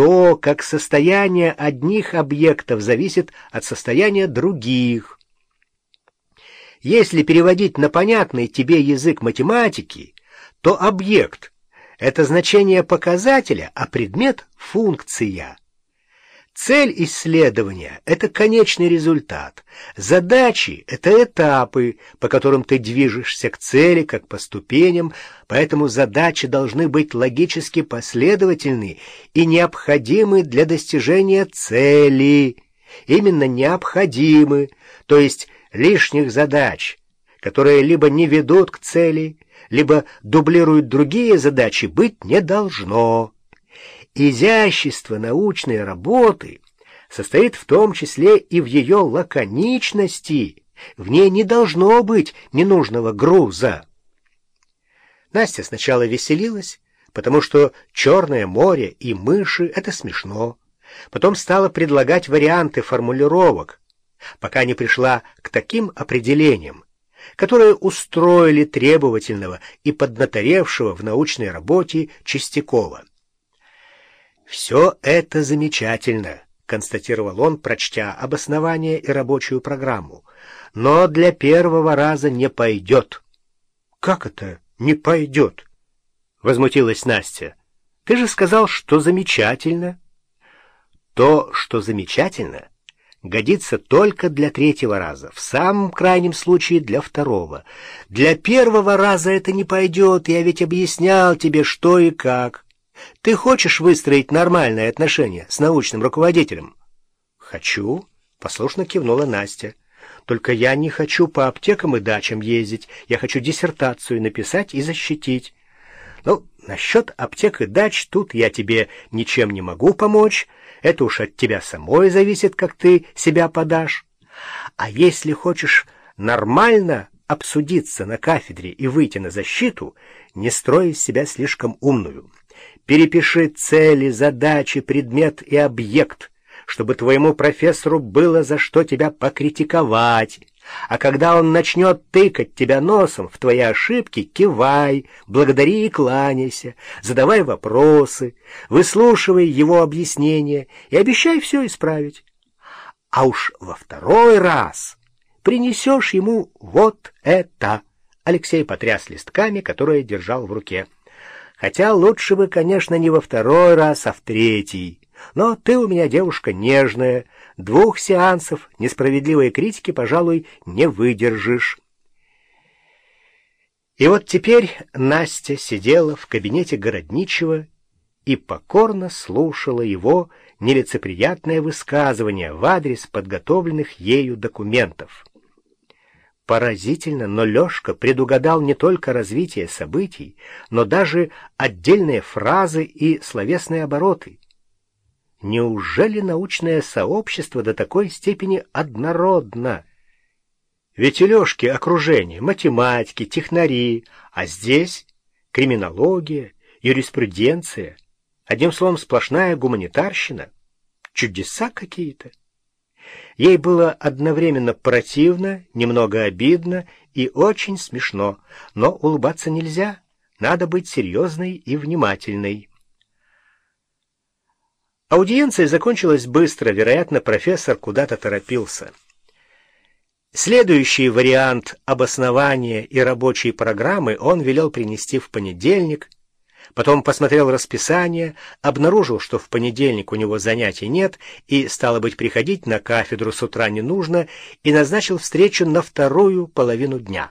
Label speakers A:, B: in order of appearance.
A: то, как состояние одних объектов зависит от состояния других. Если переводить на понятный тебе язык математики, то объект — это значение показателя, а предмет — функция. Цель исследования — это конечный результат. Задачи — это этапы, по которым ты движешься к цели, как по ступеням, поэтому задачи должны быть логически последовательны и необходимы для достижения цели. Именно необходимы, то есть лишних задач, которые либо не ведут к цели, либо дублируют другие задачи, быть не должно. Изящество научной работы состоит в том числе и в ее лаконичности, в ней не должно быть ненужного груза. Настя сначала веселилась, потому что «Черное море» и «мыши» — это смешно. Потом стала предлагать варианты формулировок, пока не пришла к таким определениям, которые устроили требовательного и поднаторевшего в научной работе Чистякова. «Все это замечательно», — констатировал он, прочтя обоснование и рабочую программу, «но для первого раза не пойдет». «Как это не пойдет?» — возмутилась Настя. «Ты же сказал, что замечательно». «То, что замечательно, годится только для третьего раза, в самом крайнем случае для второго. Для первого раза это не пойдет, я ведь объяснял тебе, что и как». Ты хочешь выстроить нормальные отношения с научным руководителем? Хочу, послушно кивнула Настя. Только я не хочу по аптекам и дачам ездить. Я хочу диссертацию написать и защитить. Ну, насчет аптек и дач тут я тебе ничем не могу помочь. Это уж от тебя самой зависит, как ты себя подашь. А если хочешь нормально обсудиться на кафедре и выйти на защиту, не строй из себя слишком умную. Перепиши цели, задачи, предмет и объект, чтобы твоему профессору было за что тебя покритиковать. А когда он начнет тыкать тебя носом в твои ошибки, кивай, благодари и кланяйся, задавай вопросы, выслушивай его объяснения и обещай все исправить. А уж во второй раз принесешь ему вот это. Алексей потряс листками, которые держал в руке. Хотя лучше бы, конечно, не во второй раз, а в третий. Но ты у меня девушка нежная, двух сеансов несправедливой критики, пожалуй, не выдержишь. И вот теперь Настя сидела в кабинете Городничего и покорно слушала его нелицеприятное высказывание в адрес подготовленных ею документов. Поразительно, но Лёшка предугадал не только развитие событий, но даже отдельные фразы и словесные обороты. Неужели научное сообщество до такой степени однородно? Ведь у Лёшки окружение, математики, технари, а здесь криминология, юриспруденция, одним словом сплошная гуманитарщина. Чудеса какие-то. Ей было одновременно противно, немного обидно и очень смешно, но улыбаться нельзя, надо быть серьезной и внимательной. Аудиенция закончилась быстро, вероятно, профессор куда-то торопился. Следующий вариант обоснования и рабочей программы он велел принести в понедельник, Потом посмотрел расписание, обнаружил, что в понедельник у него занятий нет, и, стало быть, приходить на кафедру с утра не нужно, и назначил встречу на вторую половину дня.